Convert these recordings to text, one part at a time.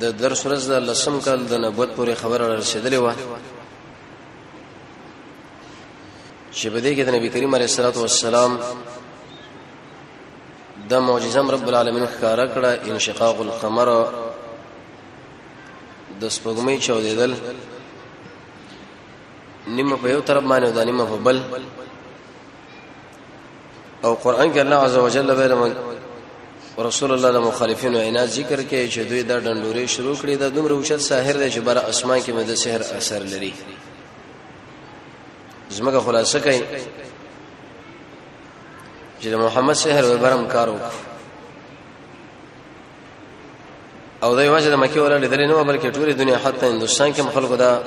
د درس ورځ د لسم کال د نبوت پورې خبره رسیدلې و چې په دې کې د نبی کریم علیه الصلاه والسلام د معجزه رب العالمین ښکارا کړه انشقاق القمر د سپوږمۍ چودېدل نیمه په یو طرف باندې او د نیمه په بل او قران کې الله عزوجل به رسول الله د مخالفینو عنایت ذکر کوي چې دوی دا ډنډوري شروع کړي دا دومره اوچت ساحر دی چې بر اسمان کې مده سحر اثر لري زمګه خلاصه کوي چې د محمد سحر و برم کار وکړ او دا یوازې د مکه ولا لیدل نه بلکې ټول دنیا حتی هندستان کې خلکو دا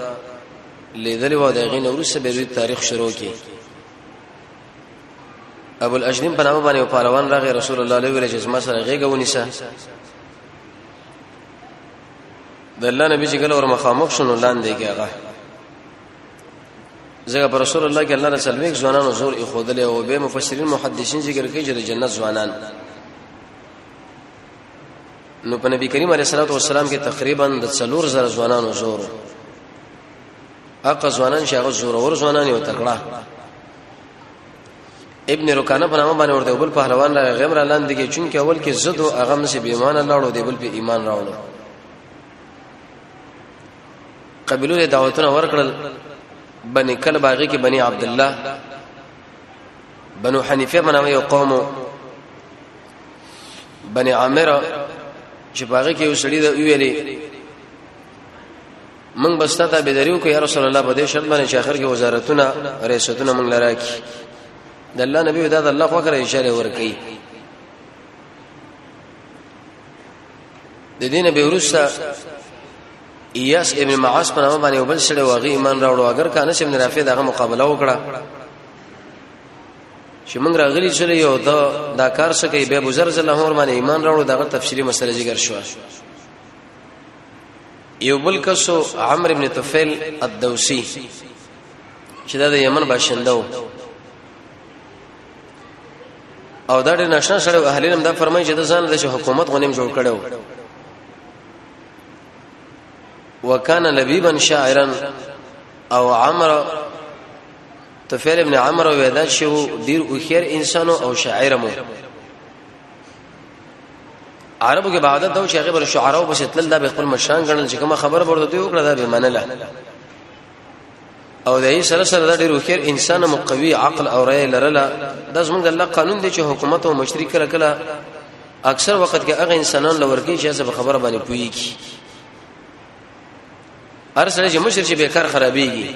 لیدل و د غین ورسره به تاریخ شروع کړي ابو الاجنم په نامه باندې پهلوان راغی رسول الله علیه وسلم جسمه سره غیګه ونیسه د الله نبی چې ګل اور مخامخ شنو لاندې کېغه زګه پر رسول الله کې الله رسول الله ځوانانو زور یې خودلې او به مفسرین محدثین ذکر کوي چې د جنت ځوانان نو په نبی کریم علیه الصلاه والسلام کې تقریبا د 3000 ځوانانو زور هغه ځوانان چې هغه زور اور ځوانان یو تکړه ابن رکانه په نامه باندې ورته بل پهلوان را غیم را لاندې کې چون کې اول کې زد او هغه مې به ایمان لاړو دی بل په ایمان راوړو قبیلو له دعوتونه ورکړل بني کله باغی کې بني عبد الله بنو حنیفه په نامه یو قوم بني عامر چې باغی کې یو سړی د ویلې موږ بس ته به دریو کو یا رسول الله په دې شرط باندې چې اخر کې وزارتونه ریاستونه موږ لرا کی د الله نبی ودا د الله فقره اشاره ور کوي د دینه به ورسره ایاس ابن معاص په نامه باندې وبل سره واغی ایمان راوړو اگر کانه چې ابن رافع دغه مقابله وکړه چې موږ راغلی چې یو دا دا کار څه کوي به بزرز الله ور باندې ایمان راوړو دغه تفصیلی مسله ذکر شو یو بل کسو عمرو ابن طفیل الدوسی چې د یمن باشنده وو او دا ډېر نشه سره اهل علم دا فرمایي چې د ځان د حکومت غنیم جوړ کړو وکانه لبیبا شاعرا او عمرو طفیل ابن عمرو ودا شو ډیر اوخیر انسانو او شاعر مو عربو کې عادت دا چې هغه بر شعرا او بشتل دا به خپل مشران غنل چې کوم خبر ورته دی وکړه دا به منله او دای سره سره دا ډیرو خیر انسان مقوی عقل او رای لرله دا زمونږ الله قانون دی چې حکومت او مشرک کله کله اکثر وخت کې هغه انسانان لور کې چې سبب خبره باندې پويږي هر سره چې مشر چې به کار خرابېږي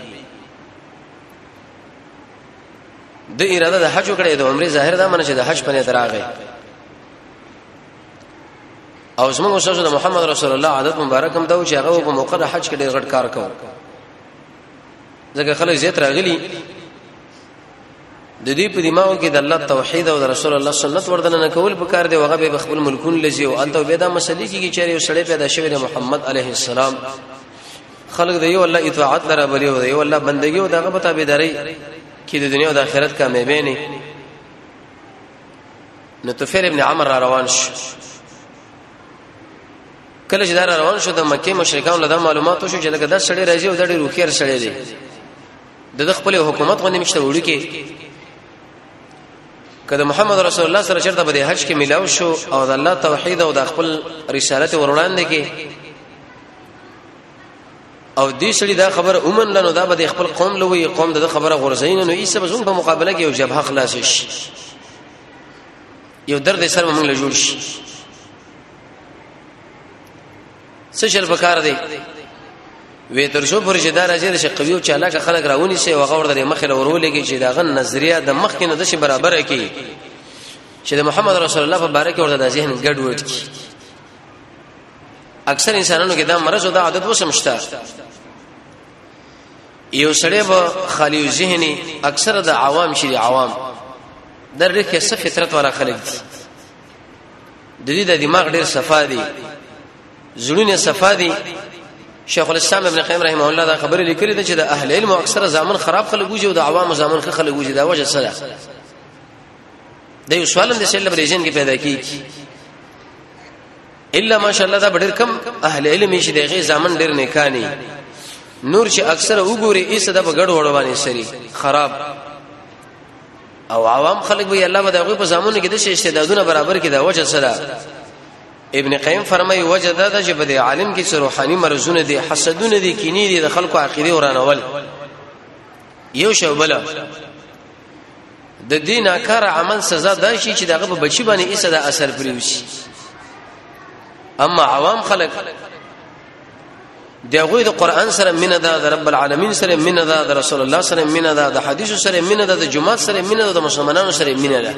د اراده د حج کړې د عمره ظاهر دا منه چې د حج په نیت راغی او زموږ استاد د محمد رسول الله عادت مبارک هم دا چې هغه په موقع د حج کې ډېر غټ کار کاوه ځکه خلک زیات راغلي د دې په دماغ کې د الله توحید او د رسول الله سنت وردن نه کول په کار دی وغه به خپل ملکون لزی او انت به دا مسلې کې چې یو سړی پیدا شوی د محمد علیه السلام خلق دی یو الله اطاعت لره بلی او یو الله بندگی او دغه په تابعداري کې د دنیا او د آخرت کامیابی نه نو طفیل ابن عمر را روان شو کله چې دا روان شو د مکه مشرکان له دا معلوماتو شو چې لکه دا سړی راځي او دا ډېر روخيار سړی دی د خپل حکومت غوندې مشته وړي کې کله محمد رسول الله سره چرته په حج کې ملاو شو او د الله توحید او د خپل رسالت وروړاندې کې او دې سړي دا خبره اومن لنو دا به خپل قوم لوي قوم د خبره غورځین نو ایسه بزون په مقابله کې یو جبهه خلاص شي یو درد سره موږ له جوړ شي څه شر پکار دی وې تر شو پر جدا راځي چې قوي او چالاک خلک راونی شي او غور د مخې له ورولېږي چې دا غن نظریه د مخ کې نه د شي برابر کی چې د محمد رسول الله په باره کې ورته د ذهن ګډ وډ کی اکثر انسانانو کې دا مرز او دا عادت وسمشته یو سړی به خالی ذهني اکثر د عوام شي عوام در رخه څه فطرت والا خلک دي د دې د دماغ ډیر صفا دي زړونه صفا دي شیخ الاسلام ابن قیم رحمه الله دا خبره لیکلې ده چې د اهل علم او اکثره زامن خراب خلک وږي او د عوام زامن ښه خلک وږي دا وجه څه ده د یو سوالم د سلب ریجن کې پیدا کیږي الا ماشاءالله دا ډېر کم اهل علم شي دغه ځامن ډېر نه کانی نور چې اکثر وګوري ایس د بغړ وړوانې سری خراب او عوام خلک وی الله به دغه په زمونه کې د شي استعدادونه برابر کې دا وجه سره ابن قیم فرمایي وجه دا ده چې بده عالم کې روحاني مرزونه دي حسدونه دي کینې دي د خلکو عقیده ورانول یو شوبله د دې ناکاره عمل سزا دا شي چې دغه په بچی باندې ایسه د اثر پریوسی اما عوام خلک دغه د قران سره مینه ده د رب العالمین سره مینه ده د رسول الله سره مینه ده د حدیث سره مینه ده د جماعت سره مینه ده د مسلمانانو سره مینه ده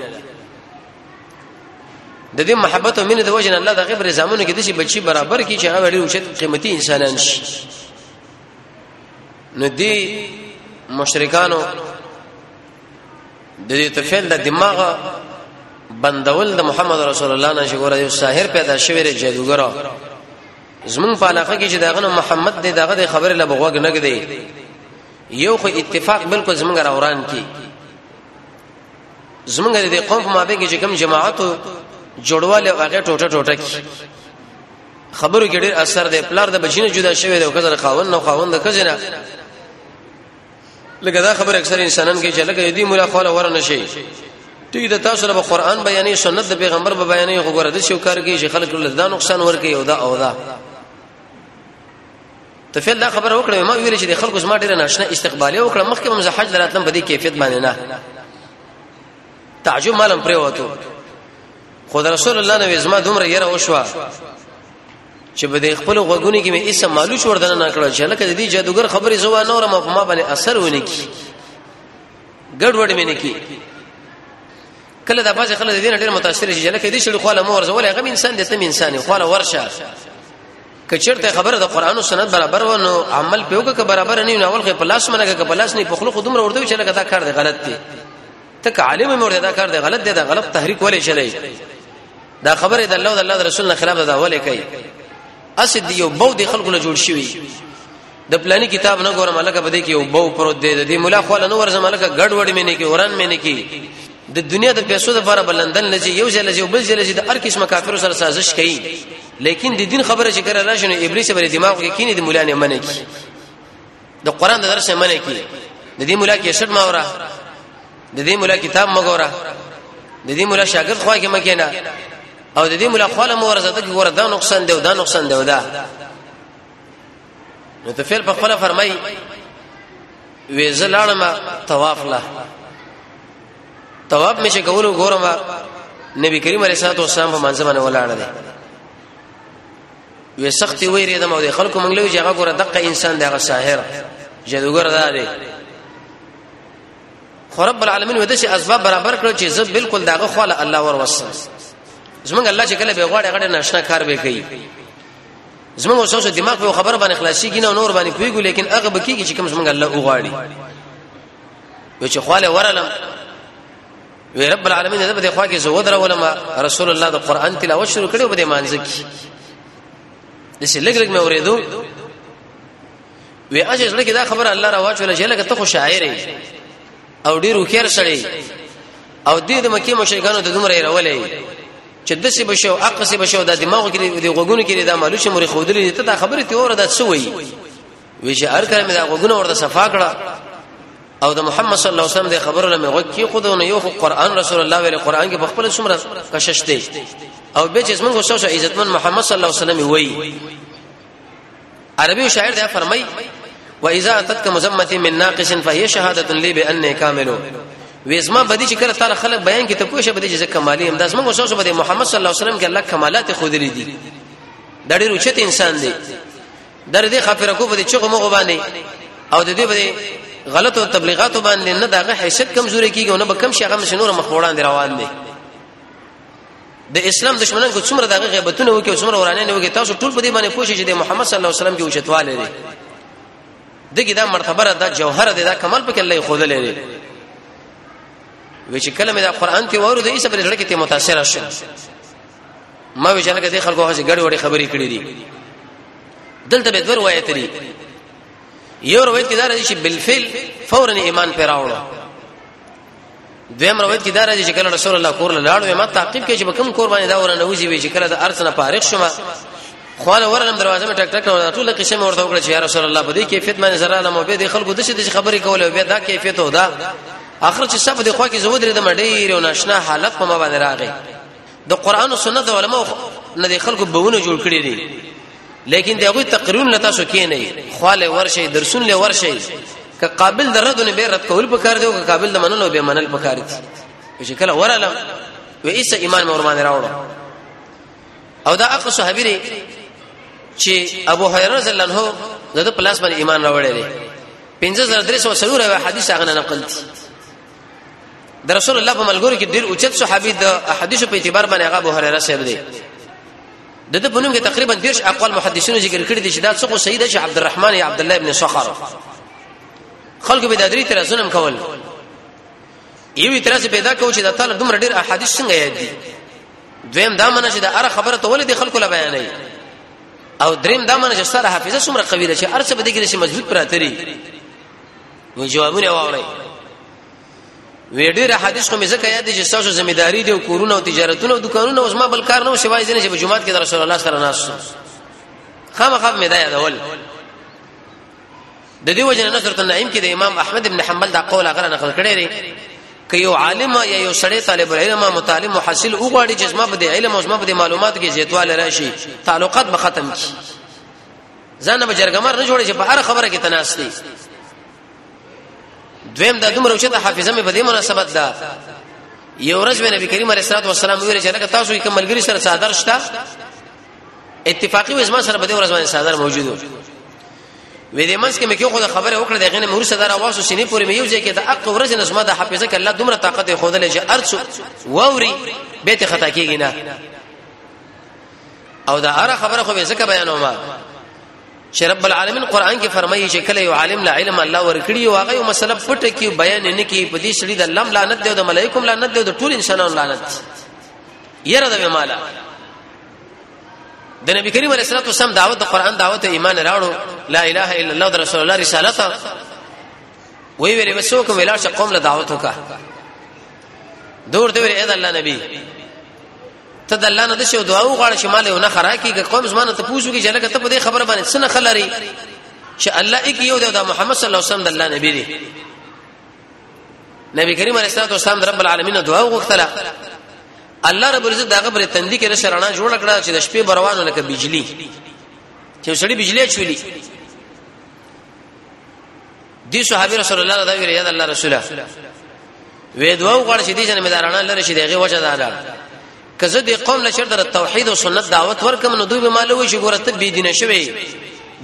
د دې محبت او مینه د وجه الله د غیب رضامن کې د شي بچي برابر کی چې هغه ډیر اوچت قیمتي انسانان شي نو دی مشرکانو د دې تفیل د دماغ بندول د محمد رسول الله نه شګور یو ساحر پیدا شوی ری جادوګر زمون په علاقه کې چې داغه محمد دې داغه د خبره لبغوګ نه کړي یو خو اتفاق بالکل زمونږ راوران کی زمونږ د قوم په مابه کې چې کوم جماعت جوړواله هغه ټوټه ټوټه کی خبرو کې ډېر اثر دی پلار د بچینه جدا شوی دی او کزر خاوند نو خاوند د کزنه لکه دا خبر اکثر انسانان کې چې لکه دې مولا خاله ور نه شي ټیک د تاسو له قرآن بیانې سنت د پیغمبر به بیانې خو ګره د شو کار کې چې خلک له دا نقصان ور کوي او دا او دا ته فعل دا خبر وکړم ما ویل چې د خلکو زما ډېر ناشنا استقبالي وکړم مخکې مم زحج دراتلم په دې کیفیت باندې نه تعجب مالم پرې وته خود رسول الله نو زما دومره یره وشوه چې به د خپل غوګونی کې مې اسه مالو شور دنه نه کړل چې لکه د دې جادوګر خبرې زو نور ما په ما باندې اثر ونه کی ګډ وډ مې نه کی کله د بازي خلک دین ډېر متاثر شي لکه دې شړو خاله مور زول هغه انسان دې تم انسان خاله ورشه کچرته خبره د قران او سنت برابر و نو عمل پیوګه که برابر نه نو اول خې پلاس منګه که پلاس نه په خلق دومره ورته چې لکه دا کار دی غلط دی تک عالم مور دا کار دی غلط دی دا غلط تحریک ولې چلی دا خبره د الله او د الله رسول نه خلاف ده ولې کوي اسد یو بو د خلکو نه جوړ شوی د پلاني کتاب نه ګورم لکه بده کې یو بو پروت دی د دې مولا خو نه ورزم لکه ګډ وډ مې نه کې وران مې نه کې د دنیا د پیسو لپاره بلندن لږ یو ځل یو بل ځل د هر قسم کافر سره سازش کوي لیکن د دین خبره چې کړه راشنه ابلیس بر دماغ کې کینې د مولا نه منې کی د قران د درس منه کی د دې مولا کې شرم اورا د دې مولا کتاب مګورا د دې مولا شاګرد خو کې مکینا او د دې مولا خپل مور زده کې ور دا نقصان دی او دا نقصان دی او دا نو ته فعل په خپل فرمای وې زلاړم طواف لا طواف مشه کولو ګورم نبی کریم علیه الصلاه والسلام په منځ باندې ولاړ دی وې سختي ویری د مو د خلکو منګلو چې هغه ګوره دغه انسان دغه ساحر جادوګر دا دی خو رب العالمین ودا چې اسباب برابر کړو چې زه بالکل داغه خواله الله ور وسه زمونږ الله چې کله به غواړي غړي ناشنا کار به کوي زمونږ اوسه سو دماغ په خبر باندې خلاصي کینه نور باندې کویګو لیکن هغه بکیږي چې کوم زمونږ الله وغواړي و چې خواله ورلم وی رب العالمین دې په خوا کې زه ودرولم رسول الله د قران تلاوت شروع کړو په دې مانځ کې د څه لګ لګ مې اورېدو وی اجه زړه کې دا خبره الله راوا چول چې لکه ته خو شاعر او ډیر وکړ سړی او دې د مکه مشرکانو د دومره راولې چې د څه بشو عقل څه بشو د دماغ کې د غوګونو کې د مالوش مری خودلې ته دا خبره ته اوره د څه وی وی چې هر کله مې دا غوګونه ورته صفا کړه او د محمد صلی الله علیه وسلم د خبرو لمه وکی خو دونه یو قرآن رسول الله ویل قرآن کې په خپل څومره کشش دی او به چې موږ سوچ عزتمن محمد صلی الله علیه وسلم وی عربي شاعر دا فرمای و اذا اتتك مزمتي من ناقص فهي شهاده لي باني كامل وېزما بدی چې کله تعالی خلک بیان کې ته پوښه بدی چې کمالي هم داس موږ سوچ بده محمد صلی الله علیه وسلم کې الله کمالات خو دې دي د ډېر اوچت انسان دی در دې خاطر کو په چغو مغو باندې او د دې په غلط او تبلیغاتو باندې نه دغه حیثیت کمزوري کیږي او نه به کم شي هغه مشنور مخ وړاندې روان دي د اسلام دشمنان کو څومره دغه غیبتونه وکي او څومره ورانه نه وکي تاسو ټول په دې باندې پوښتنه چې د محمد صلی الله علیه وسلم کې اوچتواله دي دغه دا مرتبه را دا جوهر دی دا کمال پکې الله خود لري وی چې کلمه دا قران ته ورو د ایسه پر لړ کې ته متاثر شوم ما وی جنګ دې خلکو هغه ګډ وړي خبرې کړې دي دلته به دور وایې تری یو روایت کې دا راځي چې بالفعل فورا ایمان پر راوړو دویم روایت کې دا راځي چې کله رسول الله کور لاړو ما تعقیب کې چې بکم کور باندې دا ورنه وځي وی چې کله د ارث نه فارغ شوم خواله ورنم دروازه مې ټک ټک نو ټول قصه مې ورته وکړه چې یا رسول الله په دې کیفیت باندې زرا نه مو به د خلکو د څه خبرې کولې به دا کیفیت و دا اخر چې صف د خو کې زود لري د مډیر او ناشنا حالت په ما باندې راغی د قران او سنت علماء نه د خلکو بهونه جوړ کړی دي لیکن دغه تقریرون لتا سو کې نه خاله ورشي درسون له ورشي که قابل د رد نه به رد کول پکار دی او که قابل د منلو به منل پکار دی چې کله ورالم و ایسه ایمان مور باندې راوړو او دا اخو صحابي دی چې ابو هريره رضی الله عنه دغه پلاس باندې ایمان راوړی دی 5300 سلور حدیث هغه نه نقل دي د رسول الله په ملګرو کې ډیر اوچت صحابي د احادیث په اعتبار باندې هغه ابو هريره صاحب دی د دې په نوم کې تقریبا دیش اقوال محدثینو ذکر کړی دي چې دا څوک سید شي عبد الرحمن یا عبد الله ابن صخر خلکو به د درې تر ځنم کول یو اعتراض پیدا کوي چې د تعالی دومره ډیر احادیث څنګه یاد دي دویم دا منه چې د اره خبره ته ولې د خلکو لا بیانې او دریم دا منه چې سره حافظه څومره قوی ده چې ارڅ به دګری شي مضبوط پراته لري نو جوابونه واوري وی ډیر حدیث کوم ځکه یاد دي چې تاسو ځمېداري دي او کورونه او تجارتونه او دکانونه اوس ما بل کار نه و سوای ځنه چې په جمعات کې د رسول الله سره ناس خامخا مې دا یادول د دې وجه نه سره نعیم کې د امام احمد ابن حنبل دا قول هغه نقل کړی دی که یو عالم یا یو سړی طالب العلم متعلم محصل وګړي چې زما په علم او زما په معلومات کې زیاتواله راشي تعلقات به ختم شي ځان به جرګمار نه جوړي چې په هر خبره کې تناستی دویم دا دومره چې د حافظه مې په دې مناسبت ده یو ورځ مې نبی کریم علیه الصلاه والسلام ویل چې لکه تاسو کوم ملګری سره صادر شته اتفاقی وزما سره په دې ورځ باندې صادر موجود و وې دې منځ کې مې کیو خو خبره وکړه دغه نه مور صدر اواسو سینې پورې مې یو ځای کې د اق ورځ نه زما د حافظه کې الله دومره طاقت خو دلې چې ارڅ ووري به ته خطا کیږي نه او دا هر خبره خو به زکه بیانوم چې رب العالمین قران کې فرمایي چې کله یو عالم لا علم الله ورکړي او هغه یو مسله پټه کې بیان نه کوي په دې سړي د الله لعنت دی او د ملائکوم لعنت دی او د ټول انسانانو لعنت دی یره د مالا د نبی کریم علیه الصلاه والسلام دعوت د قران دعوت ایمان راوړو لا اله الا الله د رسول الله رسالت وی ویلې وسو کوم ویلا چې قوم له دعوت وکا دور ته ویلې اې الله نبی ته د الله نه د شو دعا وغواړې چې مال یو نه خرا کیږي قوم زمانه ته پوښتنه کوي چې لکه ته په دې خبره باندې څه نه خلري چې الله یک یو دی دا محمد صلی الله علیه وسلم د الله نبی دی نبی کریم علیه الصلاه والسلام د رب العالمین دعا وغوښتله الله رب العزت داغه پر تندې کې رڼا جوړ کړه چې د شپې بروانو لکه بجلی چې سړی بجلی چولی دي صحابي رسول الله دا ویل یا الله رسوله وې دوه غړ شې دي چې مدارانه لره شې دغه وجه ده ده کزه دې قوم له شر در توحید او سنت دعوت ورکم نو دوی به مالوي شي ګورته بي دینه شوی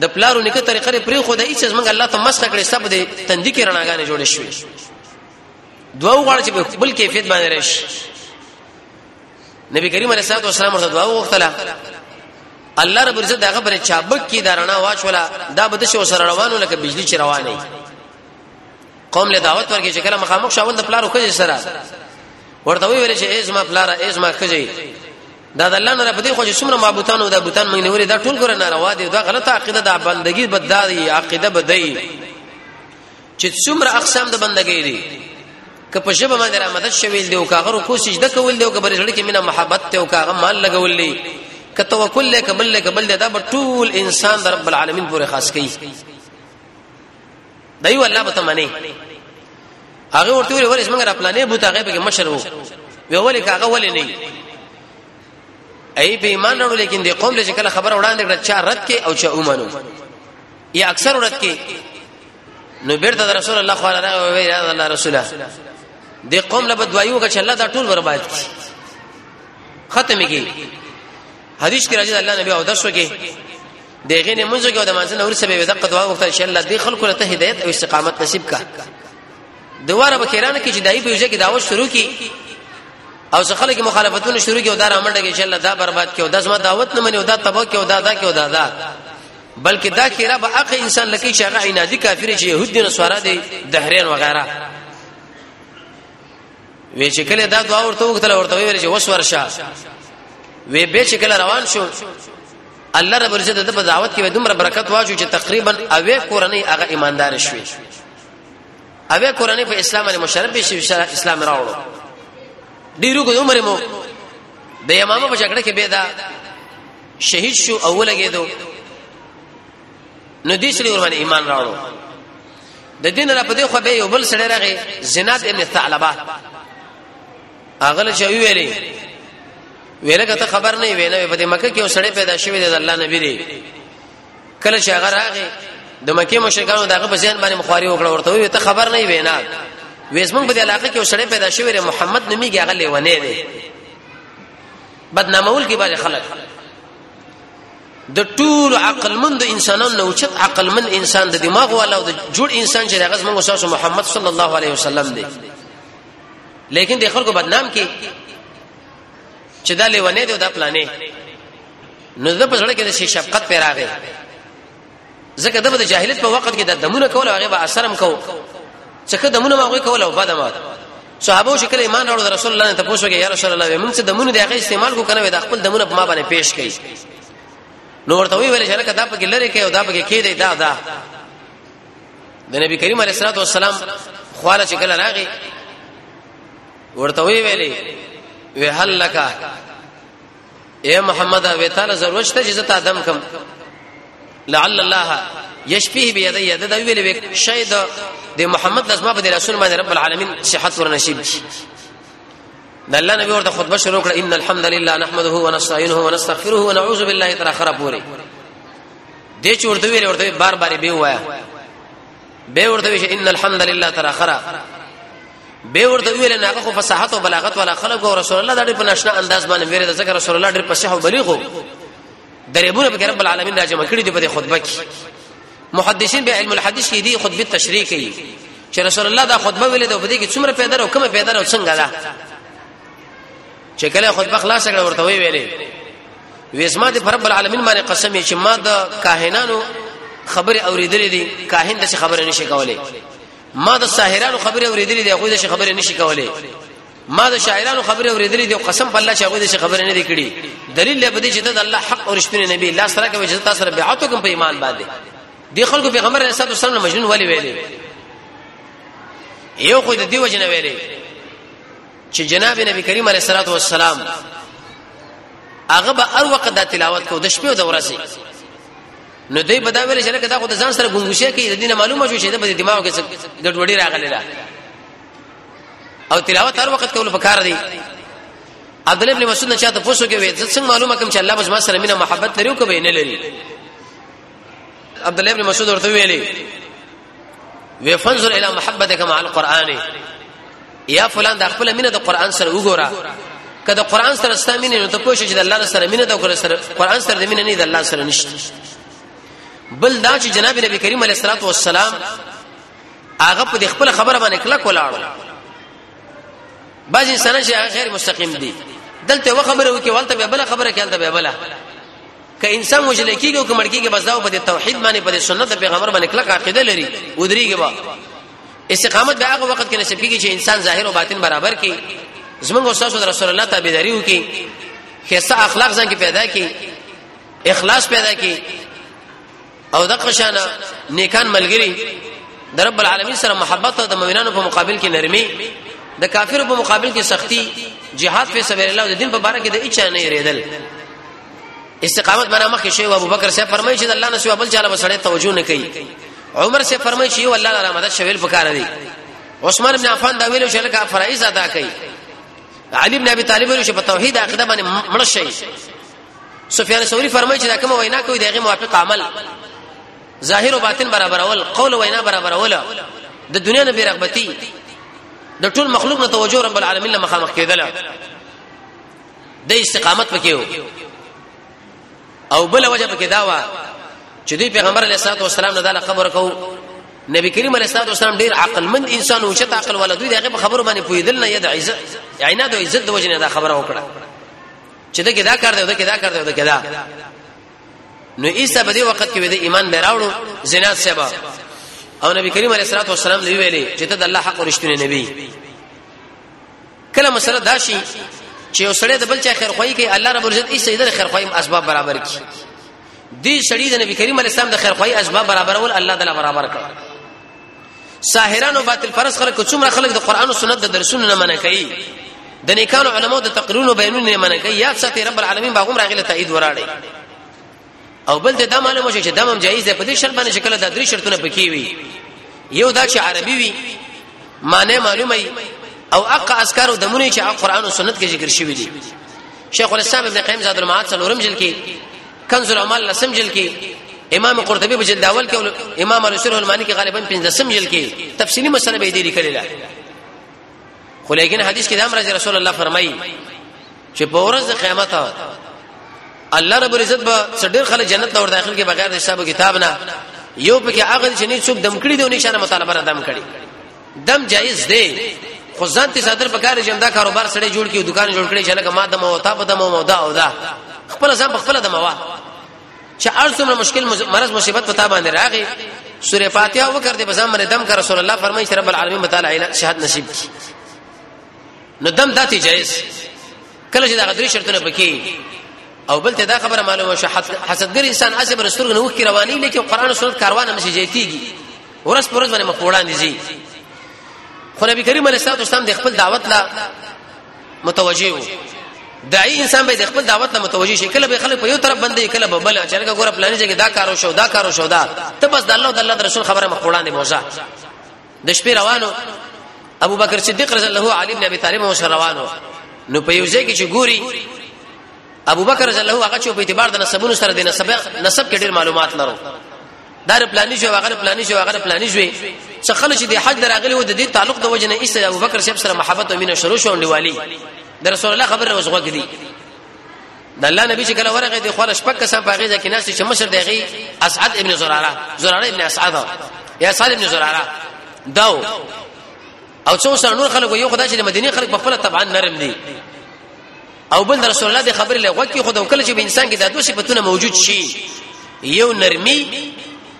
د پلارو نیکه طریقې پرې خو د هیڅ څنګه الله ته مسخ کړي سب دې تندې کې رڼاګانې جوړې شوې دوه غړ چې بل کیفیت باندې راشي نبی کریم علیه الصلاه والسلام ورته دعا وکړه الله رب عزت دغه پر چابک کی دارنا واچولا دا بده شو سره روانو لکه بجلی چې روانه قوم له دعوت ورکې چې کله مخامخ شاول د پلارو کجې سره ورته ویل چې ایز ما پلار ایز ما کجې دا د الله نه په دې خو چې څومره معبودانو دا بوتان موږ نه وري دا ټول ګره ناروا دي دا غلطه عقیده دا بندگی بدداري عقیده بدای چې څومره اقسام د بندګۍ دي که په شبه باندې را مدد شویل دی او کاغه رکو سجده کول دی او که برزړه کې مینا محبت ته او کاغه مال لګول دی که توکل له قبل له قبل دا به ټول انسان د رب العالمین پورې خاص کړي دایو الله به تمنه هغه ورته ویل ورس موږ را پلانې بوت هغه به مشر وو وی ولې کاغه ولې نه ای په ایمان وروړي لیکن د قوم له کله خبر وړاندې کړ چا رد کې او چا اومنو یا اکثر ورځ کې نو بیرته رسول الله صلی الله علیه و الله رسوله د قوم له بدوایو که الله دا ټول برباد کی ختم کی حدیث کې راځي الله نبی او درس وکي دغه نه منځو کې د مانځنه اور سبب دغه دعا وکړه چې الله دې خلکو ته هدایت او استقامت نصیب کا دواره به کېرانه کې چې دای په یوځای کې دعوت شروع کی او څه خلک مخالفتونه شروع کی او دا رامنډه کې چې الله دا برباد کړي او دا زما دعوت نه مني او دا تبا کې او دا دا کې او دا دا بلکې دا خیره به هغه انسان لکه چې هغه عنادي کافر چې يهود دي نسوارا دي دهرین وغیرہ وی چې کله دا دعا ورته وکړه ورته ویل چې وس ورشه وی به چې کله روان شو الله رب عزت د دعوت کې دومره برکت واجو چې تقریبا اوې کورنۍ هغه ایماندار شوي اوې کورنۍ په اسلام باندې مشرف شي اسلام راوړو ډیرو کو عمر مو د امامه په جګړه کې به دا شهید شو او لګیدو نو دې سړي ورمن ایمان راوړو د دین را پدې خو به یو بل سړی راغی زناد ابن ثعلبه اغل چې ویلې ویله کته خبر نه وینه په دې مکه کې یو سړی پیدا شوی دی الله نبی دی کله چې هغه راغی د مکه مشرکانو دغه په ځین باندې مخاري وکړه ورته وی ته خبر نه وینا وېسمن په دې علاقې کې یو سړی پیدا شوی دی محمد نومي هغه لیونه دی بدنامول کې باندې خلک د ټول عقلمند انسانانو او چت عقلمند انسان د دماغ والا او د جوړ انسان چې هغه زموږ استاد محمد صلی الله علیه وسلم دی لیکن د خلکو بدنام کې چې دا لیونه دی او دا پلانې نو زه په سره کې د شفقت پر راغی ځکه دغه د جاهلیت په وخت کې د دمونه کول هغه به اثرم کو څخه دمونه ما غوي کول او بده ما صحابه چې کله ایمان راوړ رسول الله ته پوښتنه یا رسول الله موږ څه دمونه دغه استعمال کو کنه د خپل دمونه په ما باندې پیش کړي نو ورته وی ویل چې لکه دا پکې لری کوي او دا پکې کې دی دا دا د نبی کریم علیه الصلاه والسلام خواله چې کله راغی ورته وی ویلې وی هل لکه اے محمد وی تعالی ضرورت شته چې زتا دم کم لعل الله یشفیه بيدی د ویل وک شاید د محمد لازمه په رسول باندې رب العالمین صحت ور نصیب شي د الله نبی ورته خطبه شروع کړه ان الحمد لله نحمده ونستعينه ونستغفره ونعوذ بالله تر اخره پوری دې چورته ویل ورته بار بار به وایا به ورته ان الحمد لله تر اخره به ورته ویل نه هغه خو فصاحت او بلاغت ولا خلق او رسول الله د دې په نشنا انداز باندې ویل د ذکر رسول الله ډېر فصیح او بلیغ درېبونه به رب العالمین دا جمع کړی دی په خطبه کې محدثین به علم الحدیث کې دی خطبه تشریح کوي چې رسول الله دا خطبه ویلې ده په دې کې څومره پیدا او کومه پیدا او څنګه ده چې کله خطبه خلاص کړه ورته وی ویلې وېسما دې رب العالمین باندې قسم چې ما د کاهنانو خبره اوریدلې دي کاهن د خبره نشي کولای ما د ساحرانو خبره اوریدلې دی هغه د شي خبره نشي کولای ما د شاعرانو خبره اوریدلې دی قسم په الله چې هغه د شي خبره نه دی کړی دلیل له بده چې د الله حق او رښتینی نبی الله سره کوي چې تاسو سره بیعت کوم په ایمان باندې دی خلکو پیغمبر علیه الصلاه والسلام مجنون ولی ویلې یو خو د دیو جن ویلې چې جناب نبی کریم علیه الصلاه والسلام هغه به هر وخت د تلاوت کو د شپې او د ورځې نو دوی په دا ویل چې لکه دا خو د ځان سره ګنګوشه کوي د دینه معلومه شو چې د په دماغ کې ګډوډي راغلې ده او تلاوت هر وخت کول پکار دی عبد الله ابن مسعود نه چاته پوښتنه کوي زه څنګه معلومه کوم چې الله بس ما سره مینه محبت لري او کوي نه لري عبد الله ابن مسعود ورته ویلي وی فنظر الى محبتك مع القران یا فلان د خپل مینه د قران سره وګوره کله قران سره ستامینه نو ته پوه شې چې د الله سره مینه د قران سره د مینه نه د الله سره نشته بل دا چې جناب نبی کریم علیه الصلاه والسلام هغه په خپل خبره باندې کله کولاړو بعض انسانان چې غیر مستقیم دي دلته و خبره وکي ولته به بل خبره کې دلته به بل که انسان وجل کیږي او کمر کیږي بس دا په توحید باندې په سنت پیغمبر باندې کلک عقیده لري ودریږي با استقامت به هغه وخت کې نصیب کیږي چې انسان ظاهر او باطن برابر کړي زمونږ استاد رسول الله تابعداري وکړي خسته اخلاق ځان کې پیدا کړي اخلاص پیدا کړي او د قشانه نیکان ملګری د رب العالمین سره محبت او د مؤمنانو په مقابل کې نرمي د کافرو په مقابل کې سختی جهاد په سبیل الله او د دین په باره کې د اچا نه ریدل استقامت معنا مخکې شوی ابو بکر صاحب فرمایي چې الله نه سوا بل چاله بسړې توجه نه کوي عمر صاحب فرمایي چې یو الله تعالی مدد شویل پکاره دی عثمان ابن عفان دا ویلو چې لکه فرایض ادا کوي علي ابن ابي طالب ویلو چې په توحید عقیده باندې مړ شي سفیان ثوری فرمایي چې دا کوم وینا کوي دغه موافق عمل ظاهر او باطن برابرول قول او وینا برابرول د دنیا نه بیرغبتی د ټول مخلوق نه توجه رب العالمین له مخامخ کېدل د استقامت پکې وو او بل وجه پکې دا و چې دوی پیغمبر علیه الصلاه والسلام نه دا خبر کو نبی کریم علیه الصلاه والسلام ډیر عقلمند انسان او چت عقل ولا دوی دغه خبرو باندې پویدل نه ید عزت عیناد او عزت د وجه نه دا خبره وکړه چې دا کدا کار دی دا کدا کار دی دا کدا نو عیسی په دې وخت کې د ایمان به راوړو زنا سبا او نبی کریم علیه الصلاه والسلام دی ویلي چې ته د الله حق او رښتینی نبی کله مسله دا شي چې یو سړی د بل چا خیر خوای کوي الله رب العزت یې سیدر خیر خوای اسباب برابر کړي دې سړی د نبی کریم علیه السلام د خیر خوای اسباب برابرول الله تعالی برابر کړ ساحران او باطل پرس خلک څومره خلک د قران او سنت د درسونو نه منع کوي د نیکانو علماو د تقریرونو بیانونه نه منع کوي یاد ساتي رب العالمین باغوم راغله تایید وراړي او بل ته دا معلومه شي چې دمم جایز ده په دې شرط باندې چې کله دا درې شرطونه پکې وي یو دا چې عربي وي معنی معلومه او اق اذکار او دمونه چې قران او سنت کې ذکر شوی دي شیخ الاسلام ابن قیم زاد المعاد څلورم جلد کې کنز العمال لسم جل کې امام قرطبي په جلد اول کې او امام رسول المانی کې غالبا 15 سم جل کې تفصیلی مسله به دې لیکل لا خو لیکن حدیث کې دام راځي رسول الله فرمایي چې په ورځ د قیامت الله رب العزت به څډیر خلک جنت ته ور داخل کې بغیر د حساب کتاب نه یو پکې هغه چې نه څوک دم کړی دی او نشانه مطالبه را دم کړی دم جائز دی خو ځان ته صدر په کار جمدا کاروبار سره جوړ کیو دکان جوړ کړي چې لکه ما دمه او تا په دمه او دا او دا خپل ځان په خپل دمه وا چې ارزمره مشکل مرز مصیبت پتا باندې راغی سوره فاتحه وکړه په ځان باندې دم کر رسول الله فرمایي چې رب العالمین متعالی شهادت نصیب کی نو دم داتې جائز کله چې دا غدري شرطونه پکې او بل ته دا خبره معلومه شو حسدګر انسان اسه برستور نه وکي رواني لیکي قران او سنت کاروان هم شي جيتيږي ورس پرز باندې مخوړان دي خو نبی کریم علیه الصلاه والسلام د خپل دعوت لا متوجه وو دای انسان به د خپل دعوت ته متوجه شي کله به خلک په یو طرف باندې کله به بل چرګه ګور پلان چې دا کارو شو دا کارو شو دا ته بس د الله او د الله رسول خبره مخوړان موزه د شپې روانو ابو بکر صدیق رضی الله علی ابن ابي طالب مو روانو نو په یو ځای کې چې ګوري ابو بکر رضی الله هغه چې په اعتبار د نسبونو سره د نسب نسب کې ډېر معلومات لرو دار پلاني شو هغه پلاني شو هغه پلاني شو څه خلک چې د حج دراغلي و د دې تعلق د وجنه ایست ابو بکر شپ سره محبت او مینه شروع شو نیوالي د رسول الله خبره وسغه کړي د الله نبی چې کله ورغه دي خور شپک کسان په غیزه کې ناس چې مشر دیږي اسعد ابن زراره زراره ابن اسعد یا اسعد ابن زراره داو او څو سره نور خلک یو خدای چې د مدینه خلک په خپل طبعا نرم دي او بل رسول الله د خبرې له وکی خدای کله چې انسان کې د دوه صفاتونه موجود شي یو نرمي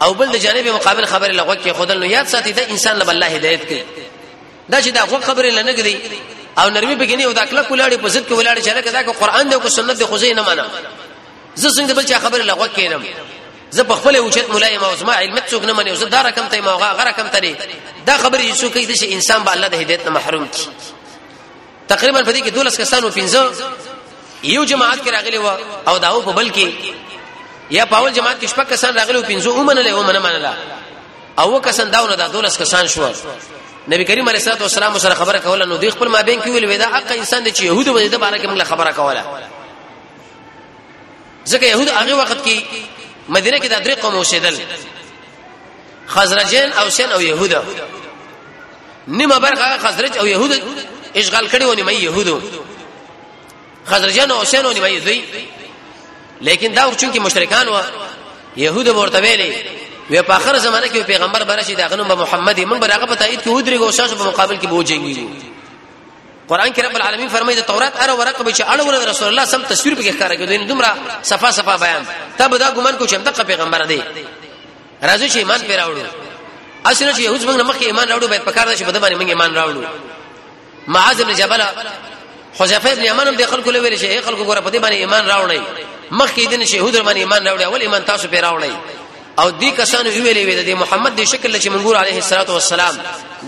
او بل د جانب مقابل خبرې له وکی خدای نو یاد ساتي د انسان له الله هدایت کوي دا چې دا خو خبرې لنه کړي او نرمي بګنی او دا کله کولاړي په ضد کې ولاړي چې لکه دا که قران دی او سنت دی خو زه نه منم زه څنګه بل چا خبره لغوه کینم زه په خپل اوچت مولا یم او زما علم څوک نه مني زه دا رقم ته ما غره کم تري دا خبرې چې څوک یې چې انسان به الله د هدایت نه محروم کی تقریبا په دې کې دولس کسانو پنځه یو جماعت کې راغلي و او داو په بل کې یا په اول جماعت کې شپږ کسان راغلي و پنځه ومنل او منه منله او کسان داو نه دا دولس کسان شو نبی کریم علیه الصلاه والسلام سره خبره کوله نو دوی خپل مابین کې ویل ودا حق انسان دی چې يهودو به د بارے کې موږ خبره کوله ځکه يهود هغه وخت کې مدینه کې د درې قوم اوسېدل خزرجین او سین او يهودا نیمه برخه خزرج او يهود اشغال کړي ونی مې يهودو خزرجان او حسین ونی مې دوی لیکن دا ورچون کې مشرکان و يهود ورته ویلي وی په اخر زمانه کې پیغمبر برشي دا غنوم محمد موږ برغه په تایید کې ودرې ګوشاش په مقابل کې بوجنګي قران کې رب العالمین فرمایي د تورات اره ورقه به چې اړول رسول الله سم تصویر په کې ښکارا کې دوی دومره صفه صفه بیان تب دا ګومان کو چې دغه پیغمبر دی راځي چې ایمان پر راوړو اسنه چې یوز موږ مخکې ایمان راوړو باید پکار ده چې بده باندې موږ ایمان راوړو معاذ بن جبل حذیفه بن یمن هم د خلکو له ویل شي خلکو ګوره په دې باندې ایمان راوړی مخکې دین شهود باندې ایمان راوړی اول ایمان تاسو پر راوړی او دې کسانو ویلې وې د محمد د شکل چې منګور عليه الصلاه والسلام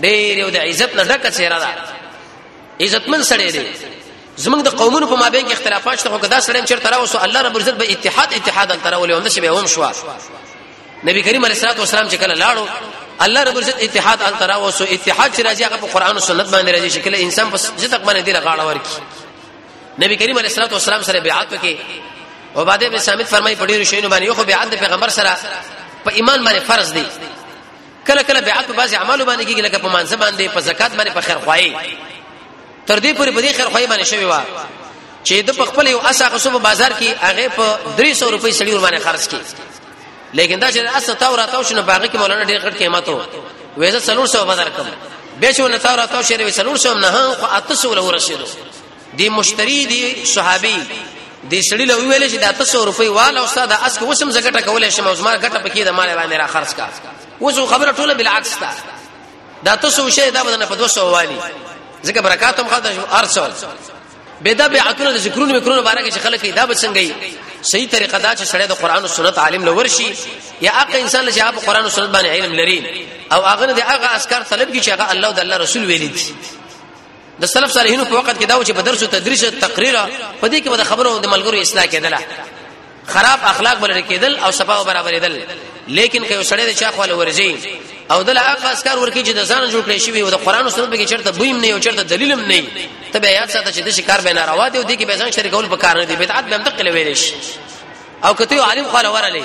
ډېر یو د عزت نه ډکه چهره ده عزتمن سړی دی زمونږ د قومونو په مابین کې اختلافات شته خو کدا سړی چیرته راوسو الله رب عزت به اتحاد اتحاد تر ولې هم نشي به هم شو نبی کریم علیه الصلاه والسلام چې کله لاړو الله رب عزت اتحاد ال تراوسو اتحاد چې راځي هغه په قران او سنت باندې راځي شکل انسان په جتک باندې دی غاړه ورکی نبی کریم علیه الصلاه والسلام سره بیعت وکي عباده بن صامت فرمای په ډیرو شینو باندې خو بیعت پیغمبر سره په ایمان باندې فرض دی کله کله بیعت په بعضی اعمالو باندې کیږي لکه په مانځ باندې په زکات باندې په خیر خوای تر دې پورې په دې خیر خوای باندې شوی و چې د خپل یو اساقه صوب بازار کې هغه په 300 روپۍ سړي ور باندې خرج کړي لیکن دا چې اس تاو راتاو شنه باغی کې مولانا ډېر غټ قیمت وو وېزه سلور سو بدر کم به چې ونه تاو راتاو شری سلور سو نه خو اتسو له رسیدو دی مشتری دی صحابي دی سړی له ویل چې د اتسو روپۍ والا استاد اس کې وسم زګټه کولای شم او زما ګټه پکې د مال باندې را خرج کا اوس خبره ټوله بالعکس تا دا تاسو شی دا بدن په 200 والی ځکه برکات هم خدای ارسل بيدا بیعتونه د ذکرونو میکرونو باره کې چې خلک دا به څنګه وي صحیح طریقه دا چې سړی د قران او سنت عالم لور شي یا هغه انسان چې هغه قران او سنت باندې علم لري او هغه د هغه اسکار طلب کی چې هغه الله او د الله رسول ویل دي د سلف صالحینو په وخت کې دا و چې په درس او تدریس او تقریر په دې کې به خبرو د ملګرو اصلاح کېدله خراب اخلاق بلل کېدل او صفا برابرېدل لیکن که وسړی د چا خپل ورځي او دل هغه اسکار ورکی چې د ځان جوړ کړی شوی او د قران او سنت به چرته بویم نه او چرته دلیل هم نه ته به یاد ساته چې د شکار به ناروا دی او د کې به ځان شریکول په کار نه دی بدعت به هم تقل ویل شي او کته عالم خو لورلې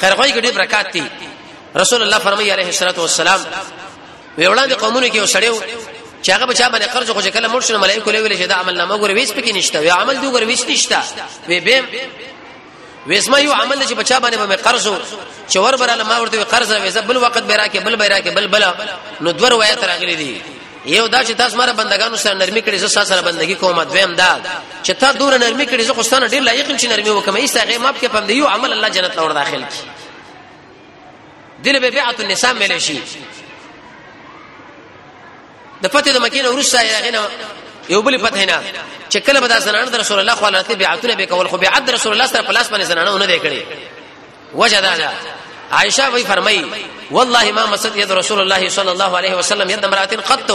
خیر خوای ګډي برکات دي رسول الله فرمایي عليه الصلاه والسلام وی وړاندې قومونه کې وسړیو چې هغه بچا باندې قرض خو چې کله مرشد ملائکه له ویل چې دا عمل نامه ګور ویس پکې نشته وی عمل دوه ګور ویس نشته وی به وېسما یو عمل چې بچا باندې به قرض او چې ور براله ما ورته قرض وې بل وخت به راکې بل به راکې بل بل نو دور وایت راغلي دي یو دا چې تاسو ماره بندگانو سره نرمي کړې زه سره بندگی کوم دویم دا چې تا دور نرمي کړې زه خو ستانه ډیر لایق چې نرمي وکم ایسه غي ماپ کې پم دی یو عمل الله جنت لور داخل کی دله به بیعت النساء مل شي د پته د مکینه ورسره هغه نه یو بل پته نه چې کله به دا زنانه د رسول الله صلی الله علیه وسلم بیعتونه به کول خو بیعت رسول الله سره پلاس باندې زنانه نه دی کړی وجه دا ده عائشه وی فرمای والله ما مسد يد رسول الله صلى الله عليه وسلم يد امراه قط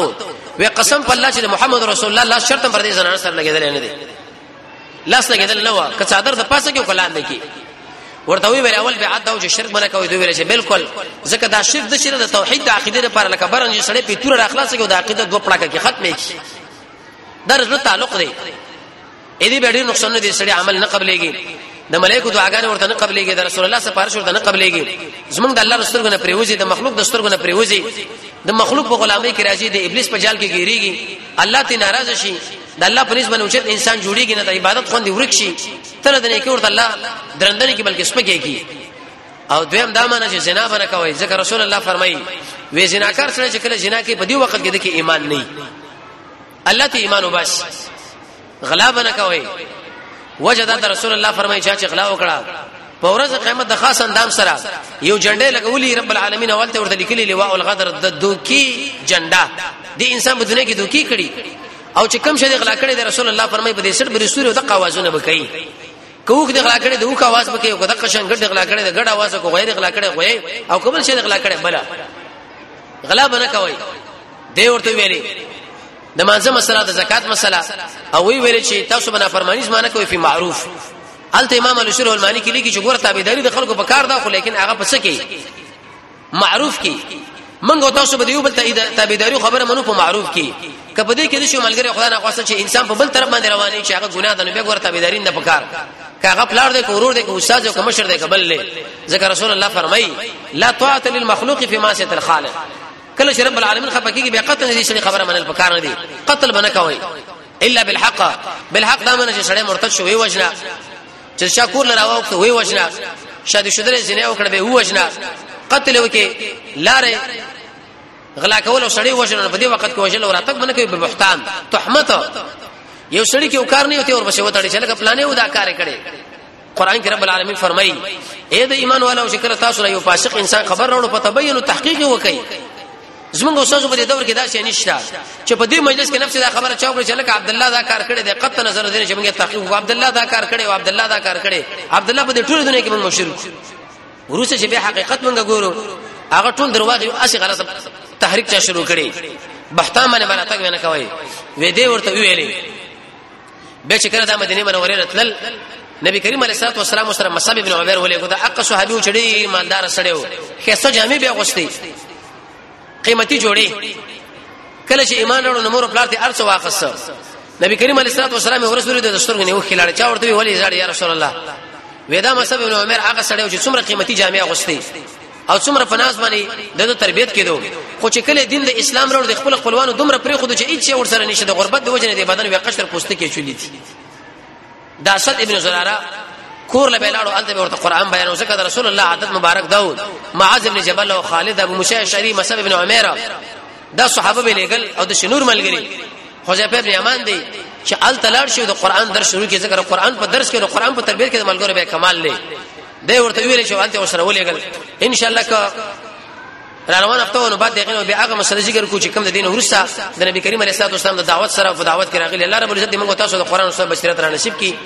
وی قسم په الله چې محمد رسول الله لا شرط پر دې زنانه سره لګیدل نه دي لاس لګیدل نه و که صادر د پاسه کې کلان نه کی ورته وی ویل اول بیعت او چې شرک منه کوي دوی ویل چې بالکل ځکه دا شرک د شرک د توحید د عقیده لپاره لکه برنج سړی په تور راخلاص کې د عقیده دوه پړکه کې ختمه کی در زړه تعلق دی اې دې ډېر نقصان نه دي سړي عمل نه قبلېږي د ملائکه دعاګانې ورته نه قبلېږي د رسول الله سفارش ورته نه قبلېږي زمونږ د الله رسولګو نه پریوزي د مخلوق د سترګو نه پریوزي د مخلوق په غلامۍ کې راځي د ابلیس په جال کې ګیریږي الله ته ناراض شي د الله په نسبت اوچت انسان جوړیږي نه د عبادت خوندې ورک شي تر دې کې ورته الله درندنې کې بلکې سپکې کی او دویم دا معنی چې زنا بنه کوي ځکه رسول الله فرمایي وې زناکار سره چې کله زنا کوي په دې وخت کې د کې ایمان نه الله ته ایمان وباس غلا بنه کوي وجدا رسول الله فرمایي چې غلا وکړه په ورځ قیامت د خاص اندام سره یو جنډه لګولي رب العالمین اول ته ورته لیکلي لواء الغدر د دوکي جنډه د انسان په دنیا کې دوکي کړي او چې کم شې غلا کړي د رسول الله فرمایي په دې سر بری سوري او د قوازونه بکې کوخ د غلا کړي د وک आवाज بکې او د قشن ګډ غلا کړي د ګډ आवाज کو غیر غلا کړي غوي او کومل شې غلا کړي بلا غلا بنه کوي دی ورته ویلي د مانزه مسله د زکات مسله او وی ویل چې تاسو بنا فرمانی زمانه کوي په معروف الته امام الشرح المانی کې لیکي چې ګور تابعداري د خلکو په کار ده خو لیکن هغه پس کې معروف کې منګو تاسو به یو بل ته تابعداري خبره منو په معروف کې کپه دې کې نشو ملګری خدای نه خواسته چې انسان په بل طرف باندې رواني چې هغه ګناه ده نو به ورته بيدارین نه پکار کاغه پلار دې کورور دې کو استاد او کمشر دې قبل لې ځکه رسول الله فرمایي لا طاعه للمخلوق في معصيه الخالق کله چې رب العالمین خپه کیږي بیا قتل دې شړي خبره منل پکار نه دي قتل بنه کوي الا بالحق بالحق دا منه چې شړې مرتد شوی وجنا چې شا کور لراو ته وی وجنا شادي شدره زنه وکړه به وجنا قتل وکي لاره غلا کول او سړی وژنه په دې وخت کې وژل او راتګ باندې کوي په بهتان تهمت یو سړی کې وکړ نه وته اور بشه وتړي چې لکه پلانې ودا کار کړي قران کې رب العالمین فرمایي اے د ایمان والو شکر تاسو یو فاسق انسان خبر راوړو په تبین او تحقیق وکړي زمونږ استاد په دې دور کې دا شي نشته چې په دې مجلس کې نفس دا خبره چا وکړه چې لکه عبد الله دا کار کړی دی قط نظر دې چې موږ تحقیق عبد الله دا کار کړی او عبد الله دا کار کړی عبد الله په دې ټول دنیا کې موږ مشرک وروسته چې به حقیقت مونږ ګورو هغه ټول درواغ یو اسی غلط تحریک چا شروع کړي بهتان باندې باندې تک ونه کوي وې دې ورته ویلې به چې کړه د مدینه منورې راتلل نبی کریم علیه الصلاه والسلام سره مصعب ابن عمر ولې کو دا اق صحابي چړي ایماندار سره و خسته جامع به غوستي قیمتي جوړي کله چې ایمان وروړو نو مور پلار ته ارڅ واخص نبی کریم علیه الصلاه والسلام ورسول د سترګې نه وخی لاړ چا ورته ویلې زړه یا رسول الله ودا مصعب ابن عمر هغه سړی چې څومره قیمتي جامع غوستي او څومره فناس باندې د تربيت کېدو خو چې کله دین د اسلام وروړ د خپل خپلوانو دومره پرې خود چې هیڅ ور سره نشته د غربت د وجنه د بدن وقشر پوسټ کې چولې دي دا اسد ابن زراره کور له بلاړو الته ورته قران بیان وسکه د رسول الله عادت مبارک داود معاذ ابن جبل او خالد ابو مشای شری مسب ابن عمر دا صحابه به لګل او د شنور ملګری حذیفه ابن یمان دی چې ال تلار شو د قران درس شروع کې ذکر قران په درس کې د قران په تربیت کې د ملګرو به کمال لې دی ورته ویل چې انت وسره ولېګل ان شاء الله را روان هفته ونه بعد دغه نو بیا هغه مسله ذکر کو چې کوم د دین ورسته د نبی کریم علیه الصلاه والسلام د دعوت سره په دعوت کې راغلی الله رب العزت موږ تاسو د قران سره بشریت را نصیب کړي